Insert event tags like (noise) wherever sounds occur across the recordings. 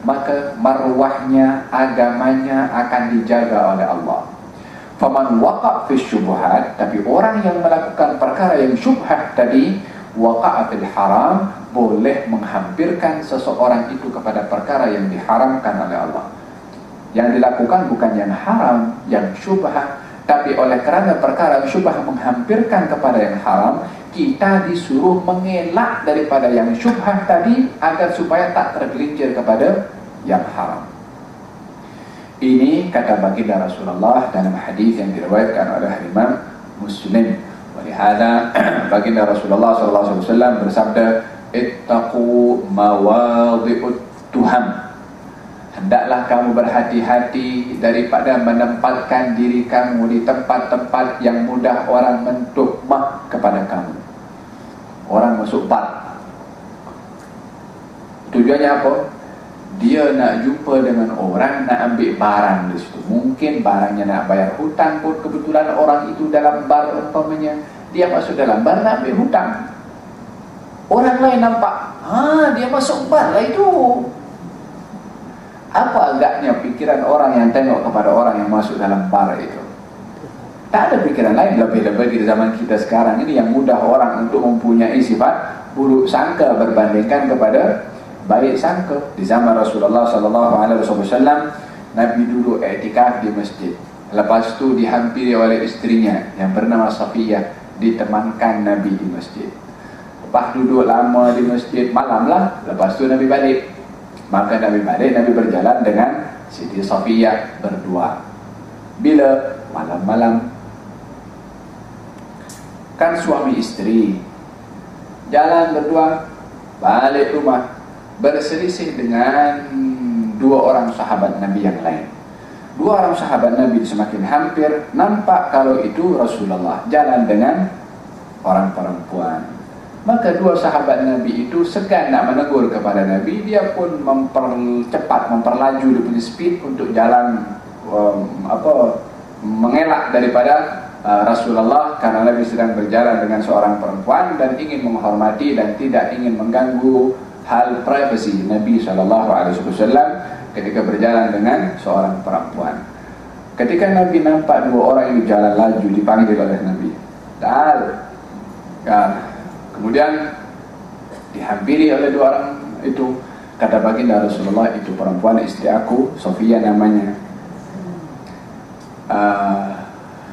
maka marwahnya agamanya akan dijaga oleh Allah. Faman waqa fi syubhat tapi orang yang melakukan perkara yang syubhat tadi waqa fil haram boleh menghampirkan seseorang itu kepada perkara yang diharamkan oleh Allah. Yang dilakukan bukan yang haram yang syubhat tapi oleh kerana perkara syubhat menghampirkan kepada yang haram kita disuruh mengelak daripada yang syubhat tadi agar supaya tak tergelincir kepada yang haram ini kata baginda Rasulullah dalam hadis yang diriwayatkan oleh Imam Muslim. Walihada (clears throat) baginda Rasulullah sallallahu alaihi wasallam bersabda, "Ittaqu mawadhi'ut tuham." Hendaklah kamu berhati-hati daripada menempatkan diri kamu di tempat-tempat yang mudah orang mentuhmah kepada kamu. Orang masuk bar. Tujuannya apa? dia nak jumpa dengan orang nak ambil barang di situ. Mungkin barangnya nak bayar hutang pun kebetulan orang itu dalam bar umpamanya dia masuk dalam bar nak ambil hutang. Orang lain nampak, ha dia masuk bar lah itu. Apa agaknya pikiran orang yang tengok kepada orang yang masuk dalam bar itu? Tak ada pikiran lain lebih-lebih di zaman kita sekarang ini yang mudah orang untuk mempunyai sifat buruk sangka berbandingkan kepada baik sangka. Di zaman Rasulullah sallallahu alaihi wasallam Nabi duduk i'tikaf di masjid. Lepas tu dihampiri oleh istrinya yang bernama Safiyah ditemankan Nabi di masjid. Lepas duduk lama di masjid malam lah lepas tu Nabi balik. Maka Nabi balik Nabi berjalan dengan Siti Safiyah berdua. Bila? Malam-malam kan suami istri jalan berdua balik rumah berselisih dengan dua orang sahabat Nabi yang lain. Dua orang sahabat Nabi semakin hampir nampak kalau itu Rasulullah jalan dengan orang perempuan. Maka dua sahabat Nabi itu segan nak menegur kepada Nabi, dia pun mempercepat, memperlaju dia punya speed untuk jalan um, apa mengelak daripada uh, Rasulullah karena Nabi sedang berjalan dengan seorang perempuan dan ingin menghormati dan tidak ingin mengganggu hal privasi Nabi SAW ketika berjalan dengan seorang perempuan. Ketika Nabi nampak dua orang ini jalan laju dipanggil oleh Nabi. Dan kan, kemudian dihampiri oleh dua orang itu kata baginda Rasulullah itu perempuan istri aku Sofia namanya. Uh,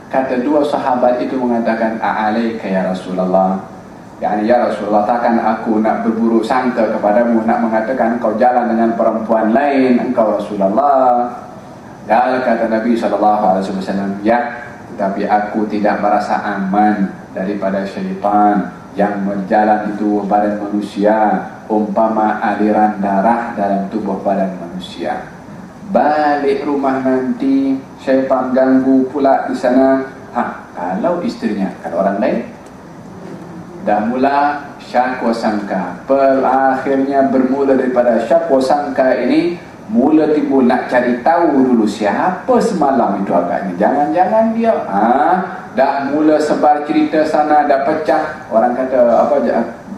kata dua sahabat itu mengatakan a'alaika ya Rasulullah Yani ya Rasulullah takkan aku nak berburu sangka kepadamu nak mengatakan kau jalan dengan perempuan lain engkau Rasulullah. Dan kata Nabi SAW ya tetapi aku tidak merasa aman daripada syaitan yang berjalan di tubuh badan manusia umpama aliran darah dalam tubuh badan manusia. Balik rumah nanti syaitan ganggu pula di sana. Ha, kalau istrinya kalau orang lain? Dah mula syakwa sangka. Perakhirnya bermula daripada syakwa sangka ini Mula timbul nak cari tahu dulu siapa semalam itu agaknya. Jangan-jangan dia ha, Dah mula sebar cerita sana dah pecah. Orang kata apa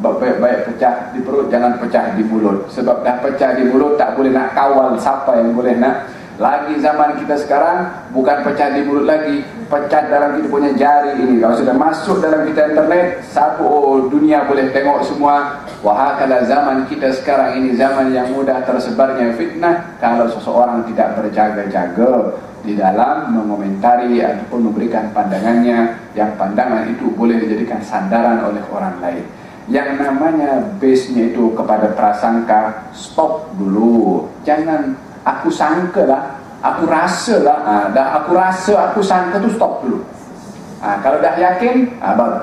baik-baik pecah di perut Jangan pecah di mulut Sebab dah pecah di mulut tak boleh nak kawal Siapa yang boleh nak lagi zaman kita sekarang bukan pecah di mulut lagi, pecah dalam kita punya jari ini. Kalau sudah masuk dalam kita internet, satu oh, dunia boleh tengok semua. Wahakala zaman kita sekarang ini zaman yang mudah tersebarnya fitnah kalau seseorang tidak berjaga-jaga di dalam mengomentari ataupun memberikan pandangannya yang pandangan itu boleh dijadikan sandaran oleh orang lain. Yang namanya base-nya itu kepada prasangka, stop dulu. Jangan aku sangka lah aku rasa lah ha, dah aku rasa aku sangka tu stop dulu. Ha, kalau dah yakin ha, baru.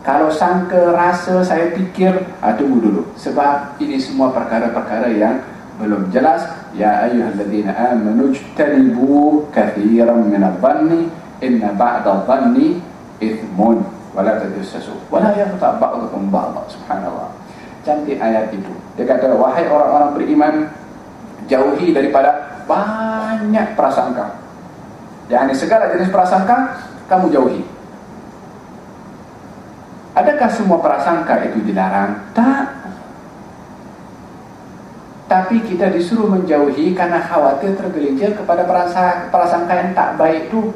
Kalau sangka rasa saya fikir ha, tunggu dulu. Sebab ini semua perkara-perkara yang belum jelas. Ya ayyuhalladzina amanu jtanibu kathiran min adh-dhanni inna ba'da adh-dhanni ithmun wala tajassasu wala yaghtab ba'dukum ba'dha subhanallah cantik ayat itu dia kata wahai orang-orang beriman jauhi daripada banyak prasangka. Yani segala jenis prasangka kamu jauhi. Adakah semua prasangka itu dilarang? Tak. tapi kita disuruh menjauhi karena khawatir tergelincir kepada prasangka, prasangka yang tak baik itu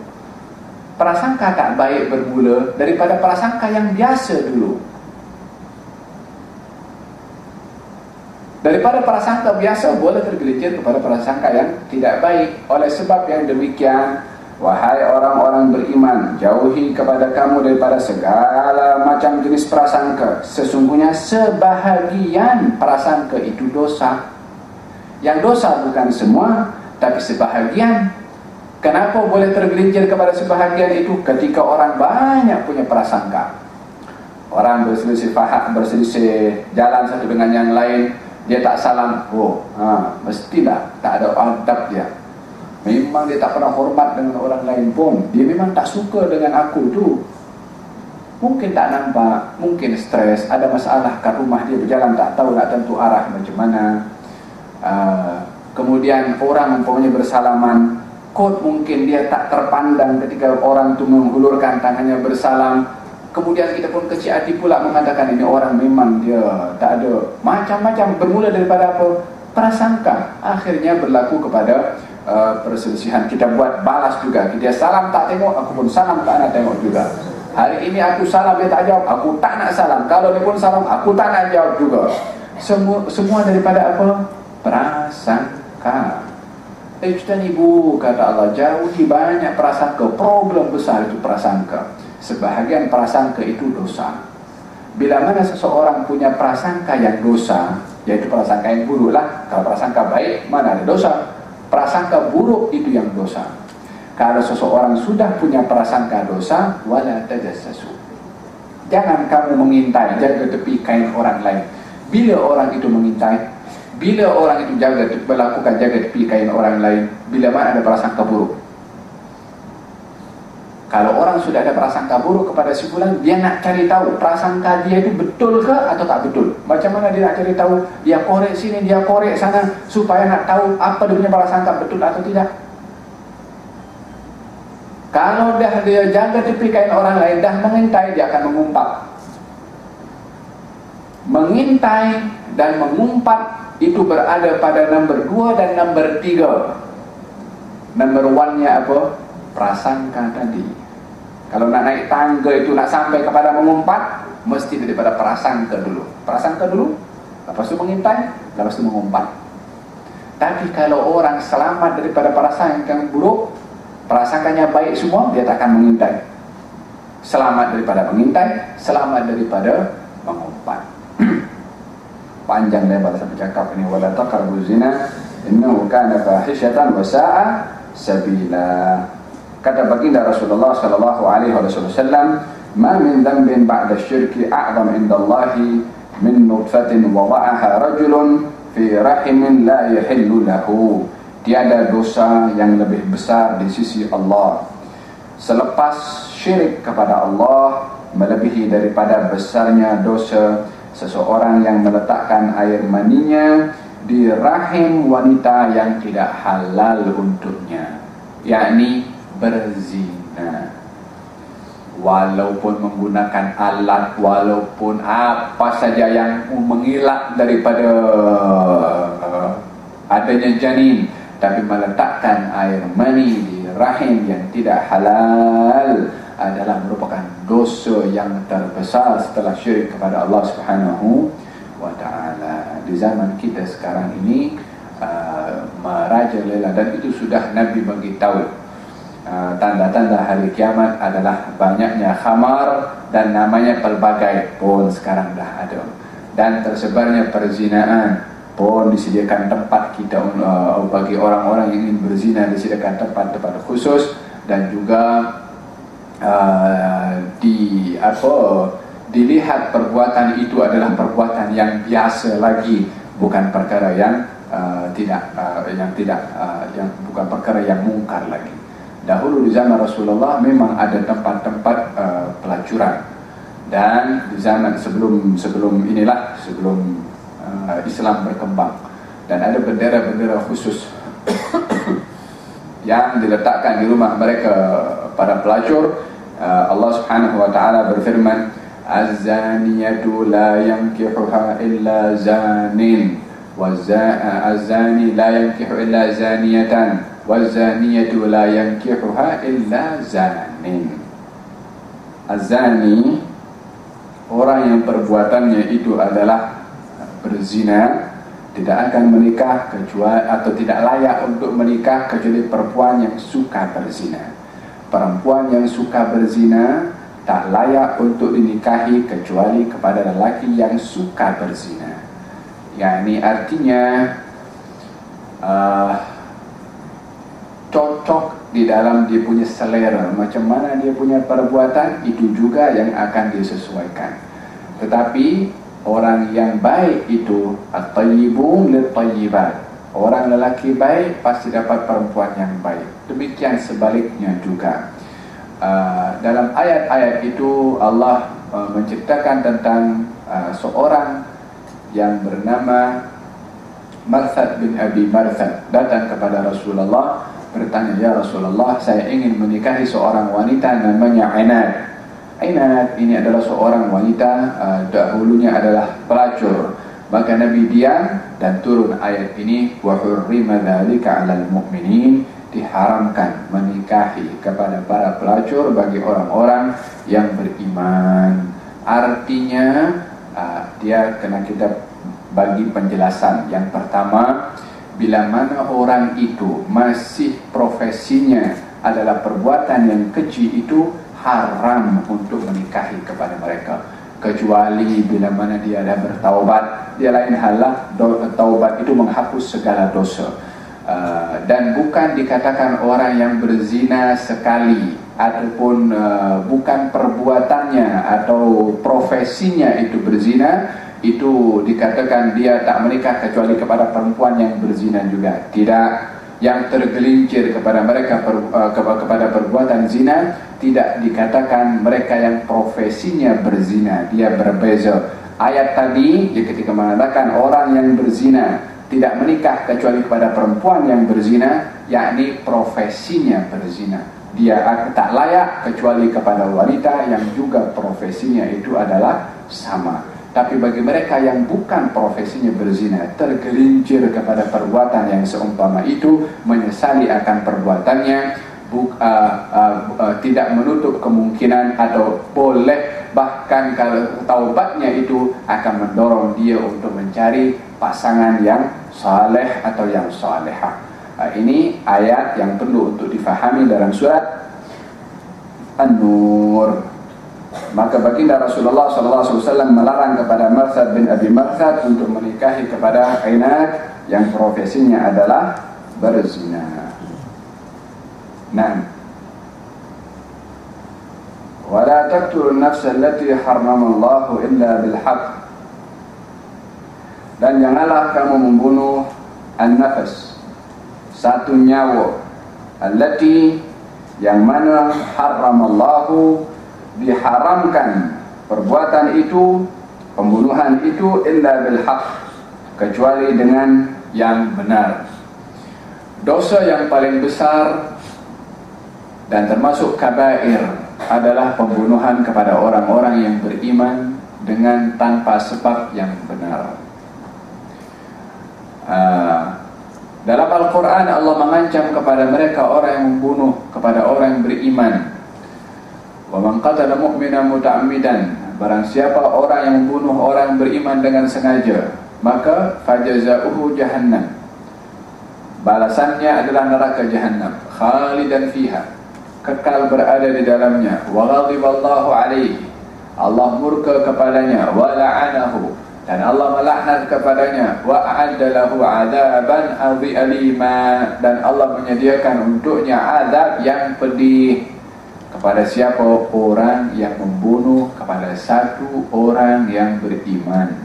prasangka tak baik bermula daripada prasangka yang biasa dulu daripada prasangka biasa boleh tergelincir kepada prasangka yang tidak baik oleh sebab yang demikian Wahai orang-orang beriman, jauhi kepada kamu daripada segala macam jenis prasangka. Sesungguhnya sebahagian prasangka itu dosa. Yang dosa bukan semua, tapi sebahagian. Kenapa boleh tergelincir kepada sebahagian itu ketika orang banyak punya prasangka? Orang berselisih faham, berselisih jalan satu dengan yang lain, dia tak salam. Oh, ha, mestilah tak ada adab dia. Memang dia tak pernah hormat dengan orang lain pun Dia memang tak suka dengan aku tu Mungkin tak nampak Mungkin stres Ada masalah kat rumah dia berjalan Tak tahu nak tentu arah macam mana uh, Kemudian orang mempunyai bersalaman Kot mungkin dia tak terpandang Ketika orang tu menghulurkan tangannya bersalam. Kemudian kita pun kecil hati pula mengatakan Ini orang memang dia tak ada Macam-macam bermula daripada apa? Prasangka Akhirnya berlaku kepada Uh, perselisihan. Kita buat balas juga. Dia salam tak tengok aku pun salam tak nak tengok juga. Hari ini aku salam dia tak jawab. Aku tak nak salam. Kalau dia pun salam aku tak nak jawab juga. Semua semua daripada apa? Prasangka Ijtan ibu kata Allah jauhi banyak prasangka problem besar itu prasangka sebahagian prasangka itu dosa bila mana seseorang punya prasangka yang dosa yaitu prasangka yang buruk lah kalau prasangka baik mana ada dosa prasangka buruk itu yang dosa. Kalau seseorang sudah punya prasangka dosa, wala tajassasu. Jangan kamu mengintai, jaga tepi kain orang lain. Bila orang itu mengintai, bila orang itu jaga melakukan jaga tepi kain orang lain, bila mana ada prasangka buruk. Kalau orang sudah ada prasangka buruk kepada si fulan, dia nak cari tahu prasangka dia itu betul ke atau tak betul. Macam mana dia nak cari tahu? Dia korek sini, dia korek sana supaya nak tahu apa dia punya prasangka betul atau tidak. Kalau dah dia jaga tepi kain orang lain, dah mengintai, dia akan mengumpat. Mengintai dan mengumpat itu berada pada nombor 2 dan nombor 3. Nombor 1-nya apa? Prasangka tadi. Kalau nak naik tangga itu nak sampai kepada mengumpat Mesti daripada prasangka dulu Prasangka dulu Lepas itu mengintai Lepas itu mengumpat Tapi kalau orang selamat daripada prasangka yang buruk Prasangkanya baik semua Dia tak akan mengintai Selamat daripada mengintai Selamat daripada mengumpat (clears throat) Panjang lebar saya bercakap ini. Wala taqarbu zina. Innahu kana fahishatan Wasa'a sabila. Kata baginda Rasulullah sallallahu alaihi wasallam ma min dhanbin ba'da syirki a'zam inda Allah min nutfatin wada'aha rajulun fi rahimin la yahillu lahu. Tiada dosa yang lebih besar di sisi Allah. Selepas syirik kepada Allah melebihi daripada besarnya dosa seseorang yang meletakkan air maninya di rahim wanita yang tidak halal untuknya yakni berzina. Walaupun menggunakan alat walaupun apa saja yang mengilak daripada uh, adanya janin tapi meletakkan air mani di rahim yang tidak halal adalah merupakan dosa yang terbesar setelah syirik kepada Allah Subhanahu wa taala. Di zaman kita sekarang ini uh, merajalela dan itu sudah nabi bagi tahu Ah, tanda-tanda hari kiamat adalah banyaknya khamar dan namanya pelbagai pun sekarang dah ada. Dan tersebarnya perzinaan. Pun disediakan tempat kita uh, bagi orang-orang yang ingin berzina disediakan tempat-tempat khusus dan juga uh, di apa dilihat perbuatan itu adalah perbuatan yang biasa lagi bukan perkara yang uh, tidak uh, yang tidak uh, yang bukan perkara yang mungkar lagi. Dahulu di zaman Rasulullah memang ada tempat-tempat uh, pelacuran. Dan di zaman sebelum sebelum inilah sebelum uh, Islam berkembang. Dan ada bendera-bendera khusus (coughs) yang diletakkan di rumah mereka para pelacur Allah Subhanahu wa taala berfirman az-zaniyatu la yankihuha illa zanin wazani la yankihu illa zaniyatan wazaniyatu la yankihuha illa zanin. Azani orang yang perbuatannya itu adalah berzina tidak akan menikah kecuali atau tidak layak untuk menikah kecuali perempuan yang suka berzina perempuan yang suka berzina tak layak untuk dinikahi kecuali kepada lelaki yang suka berzina. Yang ini artinya uh, cocok di dalam dia punya selera. Macam mana dia punya perbuatan itu juga yang akan disesuaikan. Tetapi orang yang baik itu at-tayyibun lit-tayyibat. Orang lelaki baik pasti dapat perempuan yang baik. Demikian sebaliknya juga. Uh, dalam ayat-ayat itu Allah uh, menceritakan tentang uh, seorang yang bernama Marthad bin Abi Marthad datang kepada Rasulullah bertanya ya Rasulullah saya ingin menikahi seorang wanita namanya Ainat Ainat ini adalah seorang wanita uh, dahulunya adalah pelacur. Maka Nabi diam dan turun ayat ini wa hurrima dzalika 'alal mu'minin diharamkan menikahi kepada para pelacur bagi orang-orang yang beriman. Artinya uh, dia kena kita bagi penjelasan. Yang pertama, bila mana orang itu masih profesinya adalah perbuatan yang keji itu haram untuk menikahi kepada mereka. Kecuali bila mana dia dah bertaubat, dia lain halah taubat itu menghapus segala dosa. Uh, dan bukan dikatakan orang yang berzina sekali ataupun uh, bukan perbuatannya atau profesinya itu berzina itu dikatakan dia tak menikah kecuali kepada perempuan yang berzina juga. Tidak yang tergelincir kepada mereka per, uh, kepada perbuatan zina tidak dikatakan mereka yang profesinya berzina. Dia berbeza. Ayat tadi ketika mengatakan orang yang berzina tidak menikah kecuali kepada perempuan yang berzina yakni profesinya berzina. Dia tak layak kecuali kepada wanita yang juga profesinya itu adalah sama. Tapi bagi mereka yang bukan profesinya berzina tergelincir kepada perbuatan yang seumpama itu menyesali akan perbuatannya buk, uh, uh, uh, tidak menutup kemungkinan atau boleh bahkan kalau taubatnya itu akan mendorong dia untuk mencari pasangan yang saleh atau yang salehah. Uh, ini ayat yang perlu untuk difahami dalam surat An-Nur. Maka baginda Rasulullah SAW melarang kepada Marsad bin Abi Marsad untuk menikahi kepada Ainat yang profesinya adalah berzina. Nah. ولا تقتلوا النفس التي حرم الله إلا بالحق dan janganlah kamu membunuh an-nafas satu nyawa allati yang mana haramallahu diharamkan perbuatan itu pembunuhan itu illa bil haq kecuali dengan yang benar. Dosa yang paling besar dan termasuk kabair adalah pembunuhan kepada orang-orang yang beriman dengan tanpa sebab yang benar Ah, dalam Al-Quran Allah mengancam kepada mereka orang yang membunuh kepada orang yang beriman. Wa man qatala mu'mina muta'ammidan barang siapa orang yang membunuh orang yang beriman dengan sengaja maka fajaza'uhu jahannam. Balasannya adalah neraka jahannam khalidan fiha kekal berada di dalamnya wa ghadiballahu alaihi Allah murka kepadanya wa la'anahu dan Allah melaknat kepadanya wa a'addalahu 'adaban alima dan Allah menyediakan untuknya azab yang pedih kepada siapa? Orang yang membunuh kepada satu orang yang beriman.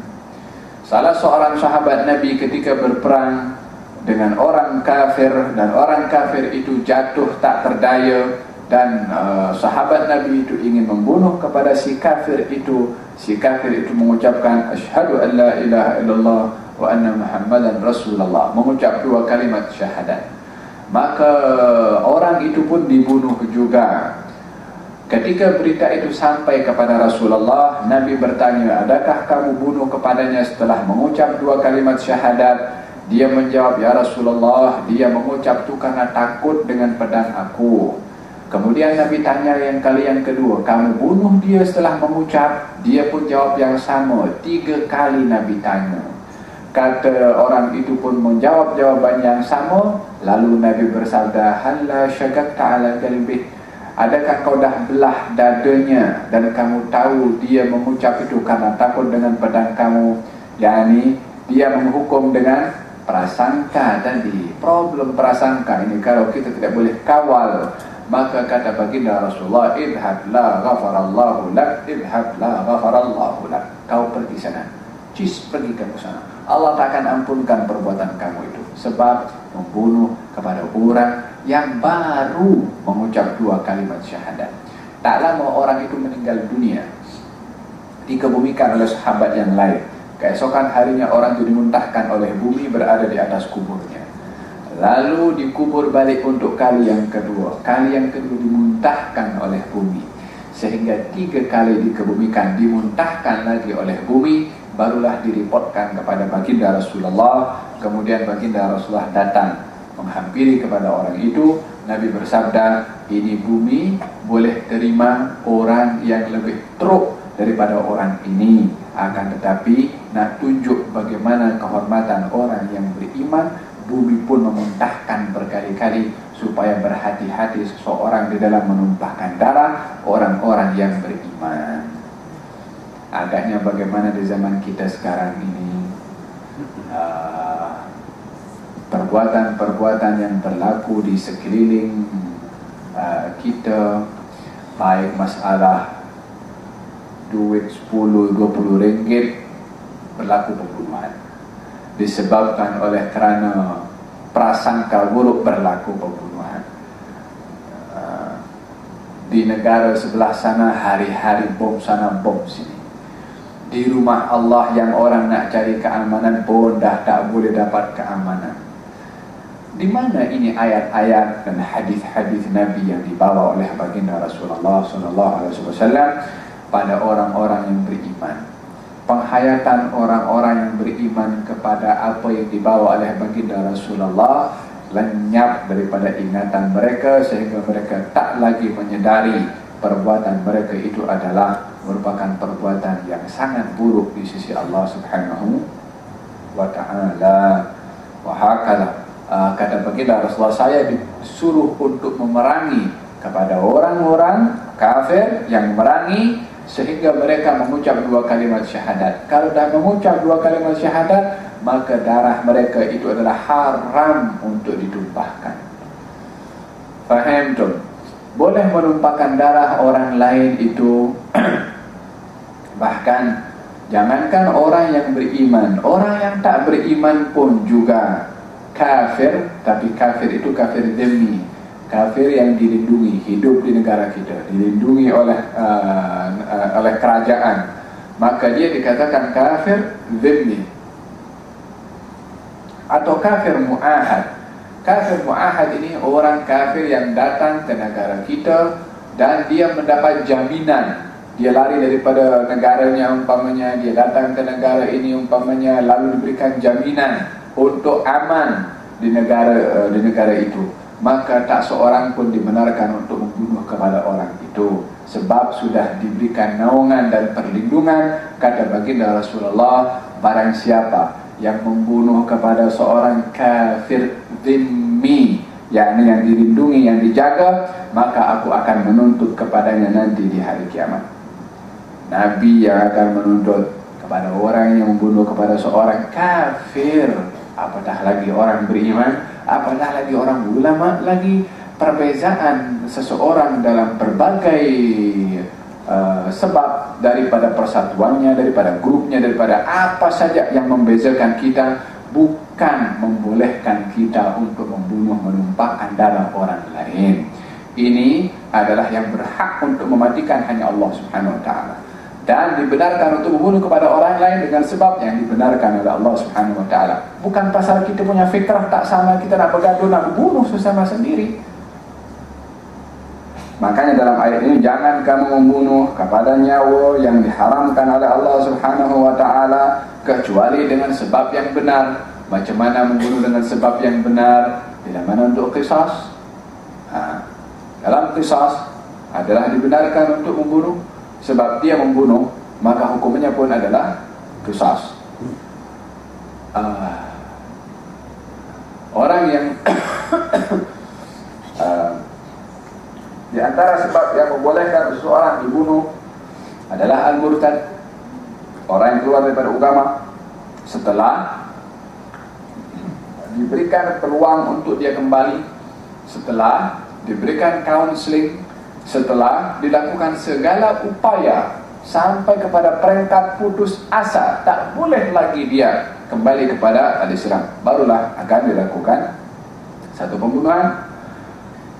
Salah seorang sahabat Nabi ketika berperang dengan orang kafir dan orang kafir itu jatuh tak terdaya dan uh, sahabat Nabi itu ingin membunuh kepada si kafir itu si kafir itu mengucapkan asyhadu an la ilaha illallah wa anna muhammadan rasulullah mengucap dua kalimat syahadat maka orang itu pun dibunuh juga Ketika berita itu sampai kepada Rasulullah, Nabi bertanya, adakah kamu bunuh kepadanya setelah mengucap dua kalimat syahadat? Dia menjawab, ya Rasulullah, dia mengucap itu karena takut dengan pedang aku. Kemudian Nabi tanya yang kali yang kedua, kamu bunuh dia setelah mengucap? Dia pun jawab yang sama, tiga kali Nabi tanya. Kata orang itu pun menjawab jawaban yang sama, lalu Nabi bersabda, Halla syagak ta'ala galbih, Adakah kau dah belah dadanya dan kamu tahu dia mengucap itu karena takut dengan pedang kamu? Yani dia menghukum dengan prasangka tadi. Problem prasangka ini kalau kita tidak boleh kawal maka kata baginda Rasulullah idhab la ghafarallahu lak idhab la ghafarallahu lak kau pergi sana cis pergi ke sana Allah tak akan ampunkan perbuatan kamu itu sebab membunuh kepada orang yang baru mengucap dua kalimat syahadat. Tak lama orang itu meninggal dunia. Dikebumikan oleh sahabat yang lain. Keesokan harinya orang itu dimuntahkan oleh bumi berada di atas kuburnya. Lalu dikubur balik untuk kali yang kedua. Kali yang kedua dimuntahkan oleh bumi. Sehingga tiga kali dikebumikan, dimuntahkan lagi oleh bumi. Barulah diripotkan kepada baginda Rasulullah. Kemudian baginda Rasulullah datang menghampiri kepada orang itu Nabi bersabda ini bumi boleh terima orang yang lebih teruk daripada orang ini akan tetapi nak tunjuk bagaimana kehormatan orang yang beriman bumi pun memuntahkan berkali-kali supaya berhati-hati seseorang di dalam menumpahkan darah orang-orang yang beriman. Agaknya bagaimana di zaman kita sekarang ini? Uh, perbuatan-perbuatan yang berlaku di sekeliling uh, kita baik masalah duit 10 20 ringgit berlaku pembunuhan disebabkan oleh kerana prasangka buruk berlaku pembunuhan. Uh, di negara sebelah sana hari-hari bom sana bom sini. Di rumah Allah yang orang nak cari keamanan pun dah tak boleh dapat keamanan. Di mana ini ayat-ayat dan hadis-hadis Nabi yang dibawa oleh baginda Rasulullah sallallahu alaihi wasallam pada orang-orang yang beriman. Penghayatan orang-orang yang beriman kepada apa yang dibawa oleh baginda Rasulullah lenyap daripada ingatan mereka sehingga mereka tak lagi menyedari perbuatan mereka itu adalah merupakan perbuatan yang sangat buruk di sisi Allah Subhanahu wa taala. Wa hakala uh, kata baginda Rasulullah saya disuruh untuk memerangi kepada orang-orang kafir yang memerangi sehingga mereka mengucap dua kalimat syahadat. Kalau dah mengucap dua kalimat syahadat, maka darah mereka itu adalah haram untuk ditumpahkan. Faham tu? Boleh menumpahkan darah orang lain itu (clears throat) bahkan jangankan orang yang beriman, orang yang tak beriman pun juga kafir tapi kafir itu kafir demi kafir yang dilindungi hidup di negara kita dilindungi oleh uh, uh, oleh kerajaan. Maka dia dikatakan kafir demi atau kafir muahad. Kafir muahad ini orang kafir yang datang ke negara kita dan dia mendapat jaminan. Dia lari daripada negaranya umpamanya dia datang ke negara ini umpamanya lalu diberikan jaminan untuk aman di negara uh, di negara itu maka tak seorang pun dibenarkan untuk membunuh kepada orang itu. Sebab sudah diberikan naungan dan perlindungan kata baginda Rasulullah barang siapa yang membunuh kepada seorang kafir zimmi yakni yang dilindungi yang dijaga maka aku akan menuntut kepadanya nanti di hari kiamat. Nabi yang akan menuntut kepada orang yang membunuh kepada seorang kafir. Apatah lagi orang beriman apatah lagi orang ulama lagi perbezaan seseorang dalam berbagai uh, sebab daripada persatuannya daripada grupnya daripada apa saja yang membezakan kita bukan membolehkan kita untuk membunuh menumpahkan darah orang lain. Ini adalah yang berhak untuk mematikan hanya Allah Subhanahu wa taala dan dibenarkan untuk membunuh kepada orang lain dengan sebab yang dibenarkan oleh Allah Subhanahu wa taala. Bukan pasal kita punya fitrah tak sama kita nak bergaduh nak bunuh sesama sendiri. Makanya dalam ayat ini jangan kamu membunuh kepada nyawa yang diharamkan oleh Allah Subhanahu wa taala kecuali dengan sebab yang benar. Macam mana membunuh dengan sebab yang benar? Bila mana untuk qisas? Ha. Dalam qisas adalah dibenarkan untuk membunuh sebab dia membunuh maka hukumnya pun adalah qisas. Uh, orang yang uh, (coughs) Di antara sebab yang membolehkan seseorang dibunuh adalah al-murtad. Orang yang keluar daripada agama setelah diberikan peluang untuk dia kembali, setelah diberikan counseling, setelah dilakukan segala upaya sampai kepada peringkat putus asa, tak boleh lagi dia kembali kepada al-Islam. Barulah akan dilakukan satu pembunuhan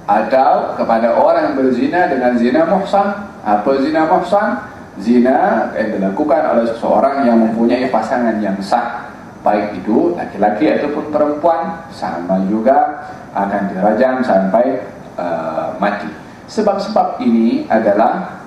atau kepada orang yang berzina dengan zina muhsan. Apa zina muhsan? Zina yang dilakukan oleh seseorang yang mempunyai pasangan yang sah. Baik itu laki-laki ataupun perempuan sama juga akan dirajam sampai uh, mati sebab-sebab ini adalah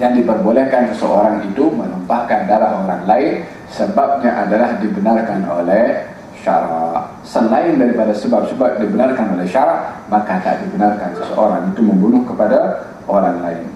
yang diperbolehkan seseorang itu menumpahkan darah orang lain sebabnya adalah dibenarkan oleh syarak. Selain daripada sebab-sebab dibenarkan oleh syarak maka tak dibenarkan seseorang itu membunuh kepada orang lain.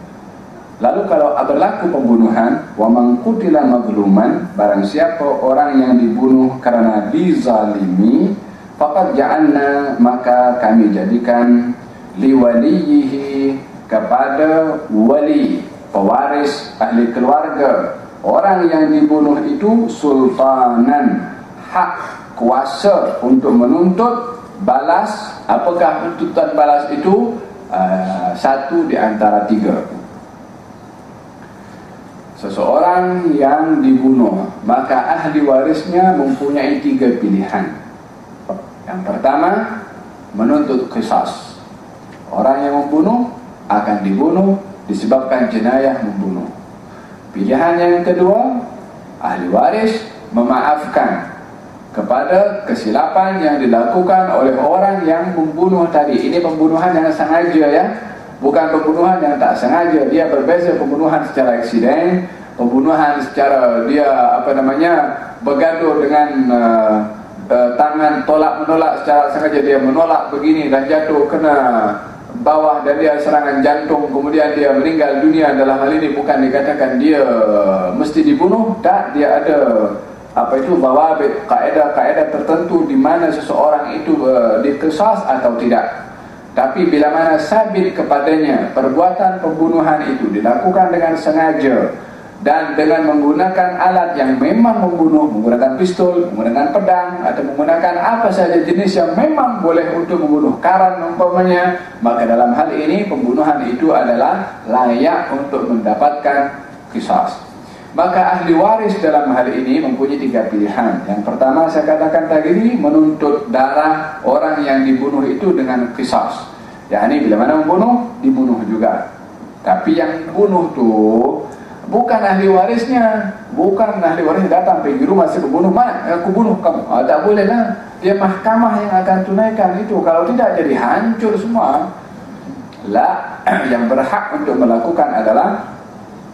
Lalu kalau berlaku pembunuhan wa man qutila mazluman barang siapa orang yang dibunuh kerana dizalimi faqad ja'alna maka kami jadikan liwalihi kepada wali pewaris ahli keluarga. Orang yang dibunuh itu sultanan hak kuasa untuk menuntut balas. Apakah tuntutan balas itu? Uh, satu di antara tiga. Seseorang yang dibunuh maka ahli warisnya mempunyai tiga pilihan. Yang pertama menuntut kisas orang yang membunuh akan dibunuh disebabkan jenayah membunuh pilihan yang kedua ahli waris memaafkan kepada kesilapan yang dilakukan oleh orang yang membunuh tadi. Ini pembunuhan yang sengaja ya. Bukan pembunuhan yang tak sengaja. Dia berbeza pembunuhan secara eksiden, pembunuhan secara dia apa namanya bergaduh dengan uh, uh, tangan tolak menolak secara sengaja dia menolak begini dan jatuh kena bawah dan dia serangan jantung kemudian dia meninggal dunia dalam hal ini bukan dikatakan dia mesti dibunuh tak dia ada apa itu bawa kaedah-kaedah tertentu di mana seseorang itu uh, dikesas atau tidak. Tapi bila mana sabit kepadanya perbuatan pembunuhan itu dilakukan dengan sengaja dan dengan menggunakan alat yang memang membunuh, menggunakan pistol, menggunakan pedang atau menggunakan apa saja jenis yang memang boleh untuk membunuh karan umpamanya, maka dalam hal ini pembunuhan itu adalah layak untuk mendapatkan kisah. Maka ahli waris dalam hal ini mempunyai tiga pilihan. Yang pertama saya katakan tadi ini menuntut darah orang yang dibunuh itu dengan kisah. Ya ini bila mana membunuh dibunuh juga. Tapi yang bunuh tu bukan ahli warisnya, bukan ahli waris datang pergi rumah si pembunuh mana aku bunuh kamu. Ah, tak boleh lah. Dia mahkamah yang akan tunaikan itu. Kalau tidak jadi hancur semua. Lah (clears throat) yang berhak untuk melakukan adalah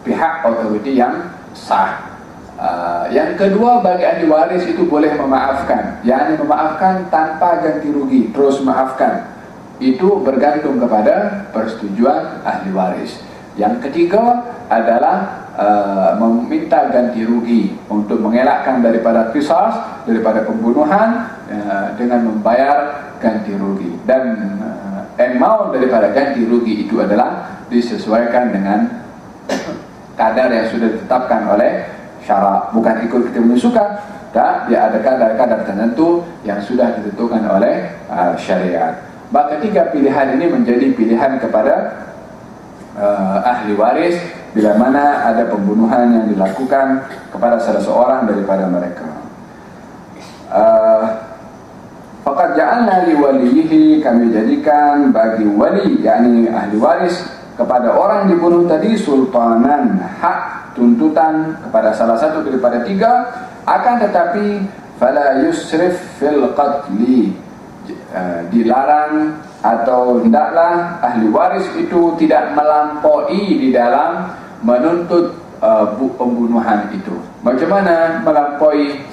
pihak otoriti yang sah. Uh, yang kedua bagi ahli waris itu boleh memaafkan. Yang memaafkan tanpa ganti rugi, terus maafkan. Itu bergantung kepada persetujuan ahli waris. Yang ketiga adalah uh, meminta ganti rugi untuk mengelakkan daripada kisah, daripada pembunuhan uh, dengan membayar ganti rugi. Dan uh, amount daripada ganti rugi itu adalah disesuaikan dengan (coughs) kadar yang sudah ditetapkan oleh syarak bukan ikut kita menyusukan tak dia ada kadar-kadar tertentu yang sudah ditentukan oleh uh, syariat maka tiga pilihan ini menjadi pilihan kepada uh, ahli waris bila mana ada pembunuhan yang dilakukan kepada salah seorang daripada mereka. Uh, Fakat ja'alna li walihi kami jadikan bagi wali yakni ahli waris kepada orang dibunuh tadi sultanan hak tuntutan kepada salah satu daripada tiga. Akan tetapi fala yusrif fil qatli uh, dilarang atau hendaklah ahli waris itu tidak melampaui di dalam menuntut uh, pembunuhan itu. Macam mana melampaui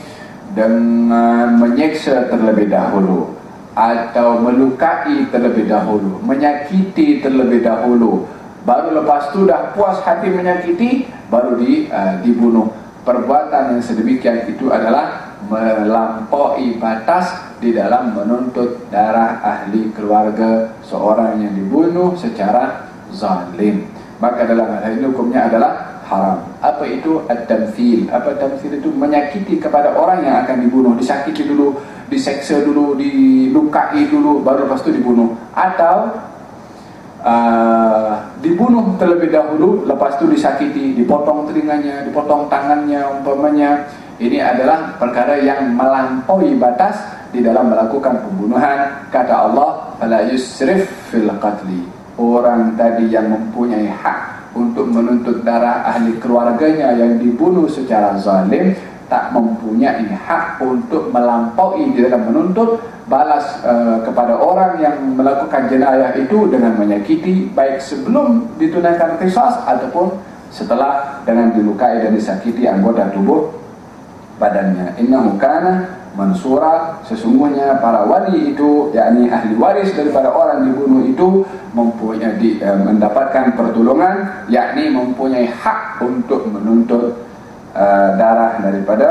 dengan menyeksa terlebih dahulu atau melukai terlebih dahulu, menyakiti terlebih dahulu. Baru lepas tu dah puas hati menyakiti baru di uh, dibunuh. Perbuatan yang sedemikian itu adalah melampaui batas di dalam menuntut darah ahli keluarga seorang yang dibunuh secara zalim. Maka dalam hal ini hukumnya adalah haram. Apa itu at-tamthil? Apa tamthil itu menyakiti kepada orang yang akan dibunuh, disakiti dulu, diseksa dulu, dilukai dulu baru lepas itu dibunuh atau uh, dibunuh terlebih dahulu lepas itu disakiti, dipotong telinganya, dipotong tangannya umpamanya ini adalah perkara yang melampaui batas di dalam melakukan pembunuhan. Kata Allah, "Fala yusrif fil qatli." Orang tadi yang mempunyai hak untuk menuntut darah ahli keluarganya yang dibunuh secara zalim tak mempunyai hak untuk melampaui dalam menuntut balas uh, kepada orang yang melakukan jenayah itu dengan menyakiti baik sebelum ditunaikan qisas ataupun setelah dengan dilukai dan disakiti anggota tubuh badannya. Innahu kana mansura sesungguhnya para wali itu yakni ahli waris daripada orang dibunuh itu mempunyai di, eh, mendapatkan pertolongan yakni mempunyai hak untuk menuntut eh, darah daripada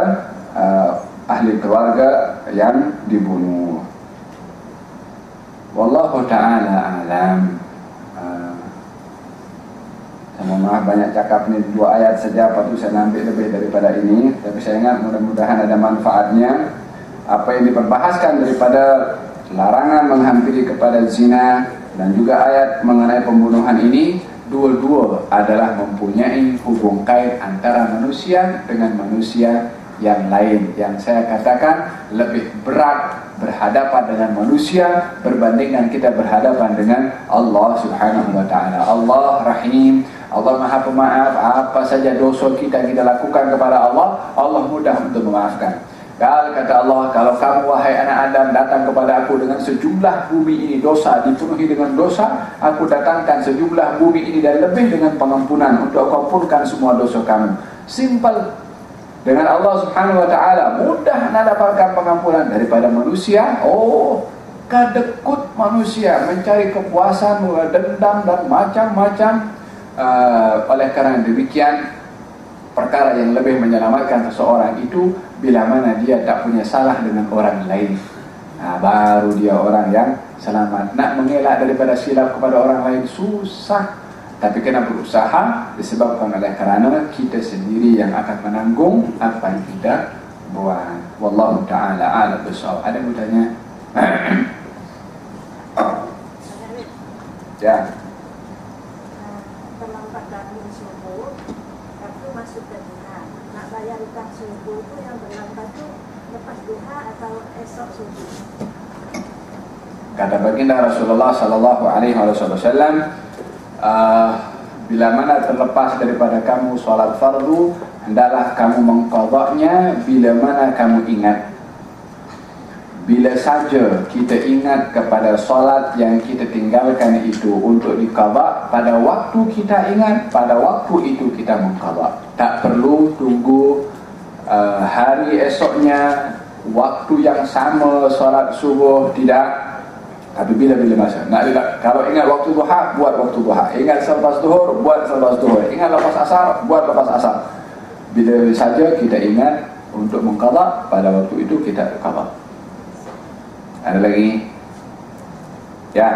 eh, ahli keluarga yang dibunuh. Wallahu taala alam. Saya mohon maaf banyak cakap ni dua ayat saja apa tu saya ambil lebih daripada ini. Tapi saya ingat mudah-mudahan ada manfaatnya apa yang diperbahaskan daripada larangan menghampiri kepada zina dan juga ayat mengenai pembunuhan ini dua-dua adalah mempunyai hubung kait antara manusia dengan manusia yang lain yang saya katakan lebih berat berhadapan dengan manusia berbandingkan kita berhadapan dengan Allah Subhanahu wa taala. Allah Rahim Allah Maha Pemaaf apa saja dosa kita kita lakukan kepada Allah Allah mudah untuk memaafkan kalau kata Allah kalau kamu wahai anak Adam datang kepada aku dengan sejumlah bumi ini dosa dipenuhi dengan dosa aku datangkan sejumlah bumi ini dan lebih dengan pengampunan untuk aku ampunkan semua dosa kamu. Simple dengan Allah Subhanahu wa taala mudah nak dapatkan pengampunan daripada manusia. Oh kadekut manusia mencari kepuasan dendam dan macam-macam. Uh, oleh kerana demikian perkara yang lebih menyelamatkan seseorang itu bila mana dia tak punya salah dengan orang lain. Nah, baru dia orang yang selamat. Nak mengelak daripada silap kepada orang lain susah. Tapi kena berusaha disebabkan oleh kerana kita sendiri yang akan menanggung apa yang kita buat. Wallahu taala ala besar ada (coughs) yang bertanya ya bayar hutang subuh itu yang berlambat lepas duha atau esok subuh? Kata baginda Rasulullah sallallahu alaihi wasallam, uh, bila mana terlepas daripada kamu solat fardu, hendaklah kamu mengqadanya bila mana kamu ingat. Bila saja kita ingat kepada solat yang kita tinggalkan itu untuk diqada, pada waktu kita ingat, pada waktu itu kita mengqada. Tak perlu tunggu uh, hari esoknya waktu yang sama solat subuh tidak. Tapi bila-bila masa nak tidak kalau ingat waktu duha buat waktu duha. Ingat selepas duhur buat selepas duhur. Ingat lepas asar buat lepas asar. Bila saja kita ingat untuk mengqada pada waktu itu kita qada ada lagi? Ya.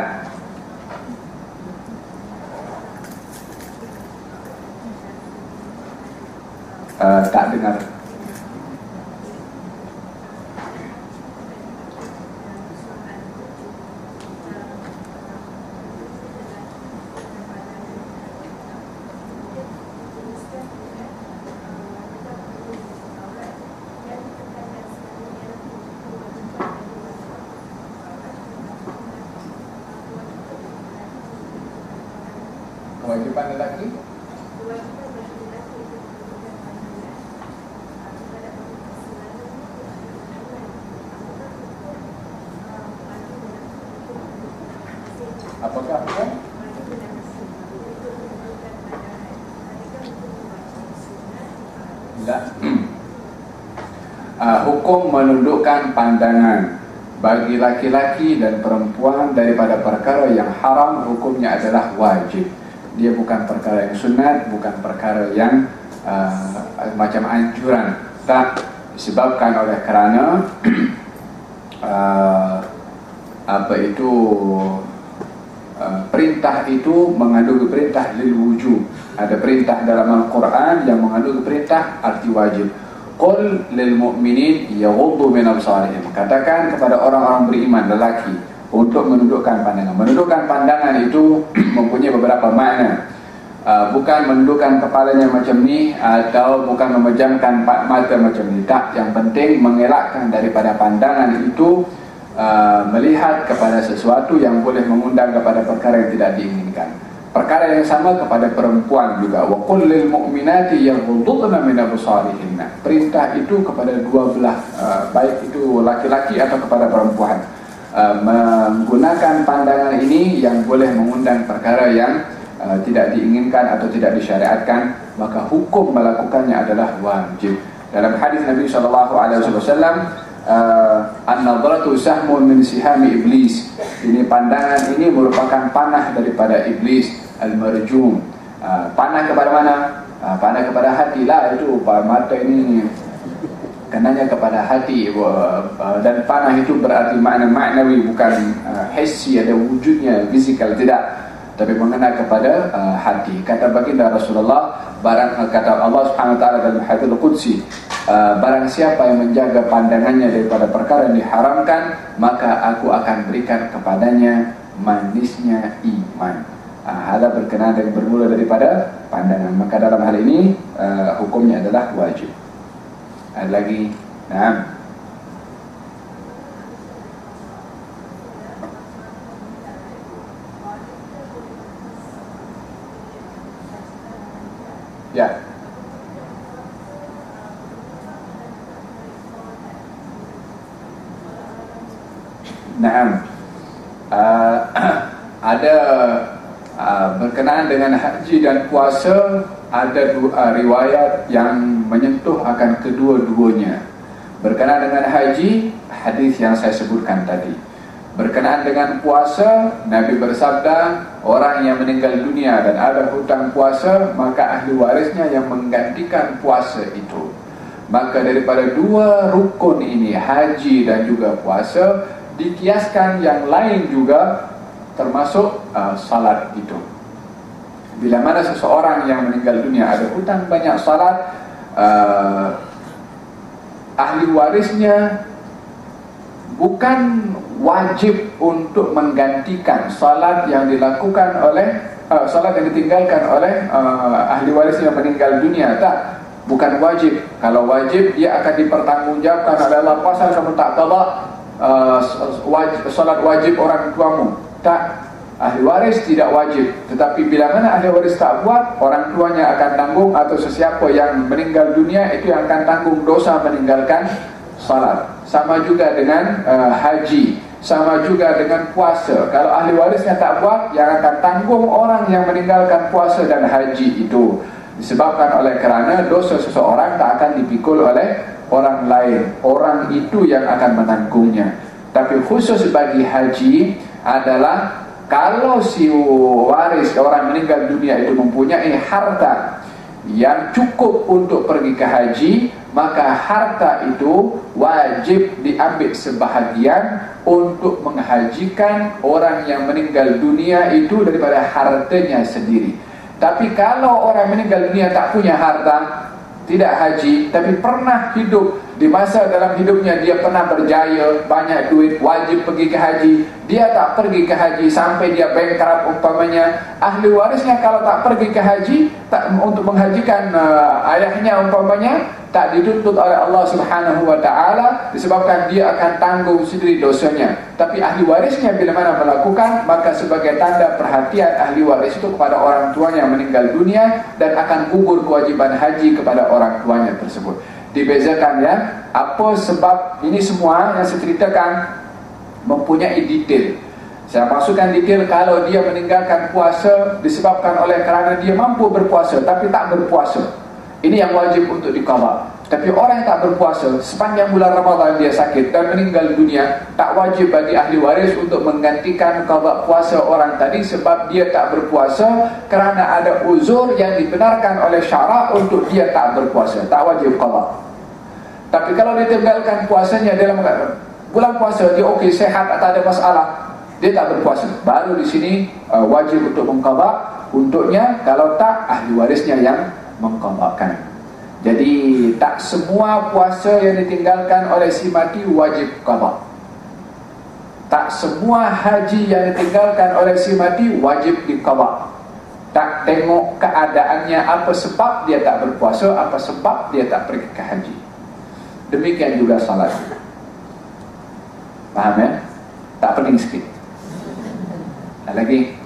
Uh, tak dengar. kewajiban lelaki Apakah? Tidak. (clears throat) Ah, hukum menundukkan pandangan bagi laki-laki dan perempuan daripada perkara yang haram hukumnya adalah wajib. Dia bukan perkara yang sunat, bukan perkara yang uh, macam anjuran. Tak disebabkan oleh kerana uh, (clears throat) apa itu uh, perintah itu mengandung perintah lil wujud ada perintah dalam Al-Quran yang mengandung perintah arti wajib. Qul lil mu'minin yaghuddu min absarihim. Katakan kepada orang-orang beriman lelaki untuk menundukkan pandangan menundukkan pandangan itu (clears throat) mempunyai beberapa makna uh, bukan menundukkan kepalanya macam ni atau bukan memejamkan mata macam ni tak yang penting mengelakkan daripada pandangan itu Uh, melihat kepada sesuatu yang boleh mengundang kepada perkara yang tidak diinginkan. Perkara yang sama kepada perempuan juga. Wa qul lil mu'minati yaghudduna min absarihinna. Perintah itu kepada dua belah uh, baik itu laki-laki atau kepada perempuan. Uh, menggunakan pandangan ini yang boleh mengundang perkara yang uh, tidak diinginkan atau tidak disyariatkan, maka hukum melakukannya adalah wajib. Dalam hadis Nabi sallallahu alaihi wasallam uh, an-nadratu sahmun min sihami iblis. Ini pandangan ini merupakan panah daripada iblis al-marjum. Panah kepada mana? Panah kepada hati lah itu mata ini kenanya kepada hati uh, dan panah itu berarti makna maknawi bukan uh, hissi ada wujudnya fizikal tidak. Tapi mengena kepada uh, hati. Kata baginda Rasulullah barang kata Allah Subhanahu taala dalam hadis qudsi barang siapa yang menjaga pandangannya daripada perkara yang diharamkan maka aku akan berikan kepadanya manisnya iman. Hal berkenaan dengan bermula daripada pandangan. Maka dalam hal ini hukumnya adalah wajib ada lagi nah Ya. Naam. Uh, (clears throat) ada uh, berkenaan dengan haji dan puasa ada dua, uh, riwayat yang menyentuh akan kedua-duanya. Berkenaan dengan haji, hadis yang saya sebutkan tadi. Berkenaan dengan puasa, Nabi bersabda, orang yang meninggal dunia dan ada hutang puasa, maka ahli warisnya yang menggantikan puasa itu. Maka daripada dua rukun ini, haji dan juga puasa, dikiaskan yang lain juga termasuk uh, salat itu. Bila mana seseorang yang meninggal dunia ada hutang banyak salat, uh, ahli warisnya bukan wajib untuk menggantikan salat yang dilakukan oleh uh, salat yang ditinggalkan oleh uh, ahli waris yang meninggal dunia. Tak bukan wajib. Kalau wajib dia akan dipertanggungjawabkan oleh Allah. Pasal kamu tak qada uh, wajib, salat wajib orang tuamu. Tak ahli waris tidak wajib. Tetapi bila mana ahli waris tak buat orang tuanya akan tanggung atau sesiapa yang meninggal dunia itu yang akan tanggung dosa meninggalkan salat. Sama juga dengan uh, haji. Sama juga dengan puasa. Kalau ahli warisnya tak buat yang akan tanggung orang yang meninggalkan puasa dan haji itu. Disebabkan oleh kerana dosa seseorang tak akan dipikul oleh orang lain. Orang itu yang akan menanggungnya. Tapi khusus bagi haji adalah kalau si waris orang meninggal dunia itu mempunyai harta yang cukup untuk pergi ke haji maka harta itu wajib diambil sebahagian untuk menghajikan orang yang meninggal dunia itu daripada hartanya sendiri. Tapi kalau orang meninggal dunia tak punya harta tidak haji tapi pernah hidup di masa dalam hidupnya dia pernah berjaya banyak duit wajib pergi ke haji. Dia tak pergi ke haji sampai dia bankrupt umpamanya. Ahli warisnya kalau tak pergi ke haji tak untuk menghajikan uh, ayahnya umpamanya tak dituntut oleh Allah Subhanahu wa taala disebabkan dia akan tanggung sendiri dosanya. Tapi ahli warisnya bila mana melakukan maka sebagai tanda perhatian ahli waris itu kepada orang tuanya yang meninggal dunia dan akan gugur kewajiban haji kepada orang tuanya tersebut. Dibezakan ya apa sebab ini semua yang saya ceritakan mempunyai detail. Saya masukkan detail kalau dia meninggalkan puasa disebabkan oleh kerana dia mampu berpuasa tapi tak berpuasa. Ini yang wajib untuk dikawal. Tapi orang yang tak berpuasa sepanjang bulan Ramadan dia sakit dan meninggal dunia, tak wajib bagi ahli waris untuk menggantikan qada puasa orang tadi sebab dia tak berpuasa kerana ada uzur yang dibenarkan oleh syarak untuk dia tak berpuasa. Tak wajib qada. Tapi kalau dia tinggalkan puasanya dalam bulan puasa dia okey sehat tak ada masalah, dia tak berpuasa. Baru di sini uh, wajib untuk mengqada untuknya kalau tak ahli warisnya yang mengqadakan. Jadi tak semua puasa yang ditinggalkan oleh si mati wajib qada. Tak semua haji yang ditinggalkan oleh si mati wajib diqada. Tak tengok keadaannya apa sebab dia tak berpuasa, apa sebab dia tak pergi ke haji. Demikian juga salat. Faham ya? Tak penting sikit. Lagi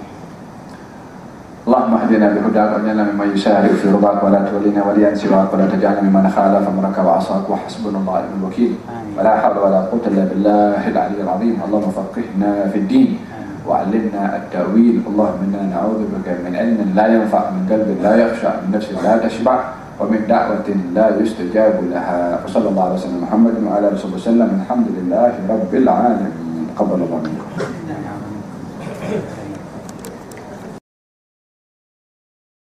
اللهم اهدنا بهداك واجعلنا ممن يسارع في رضاك ولا تولنا وليا سواك ولا تجعلنا ممن خالف أمرك وعصاك وحسبنا الله ونعم الوكيل. ولا حول ولا قوة إلا بالله العلي العظيم. اللهم فقهنا في الدين وعلمنا التأويل. اللهم إنا نعوذ بك من علم لا ينفع من قلب لا يخشع من نفس لا تشبع ومن دعوة لا يستجاب لها. وصلى الله على سيدنا محمد وعلى آله وصحبه وسلم. الحمد لله رب العالمين. قبل الله منكم.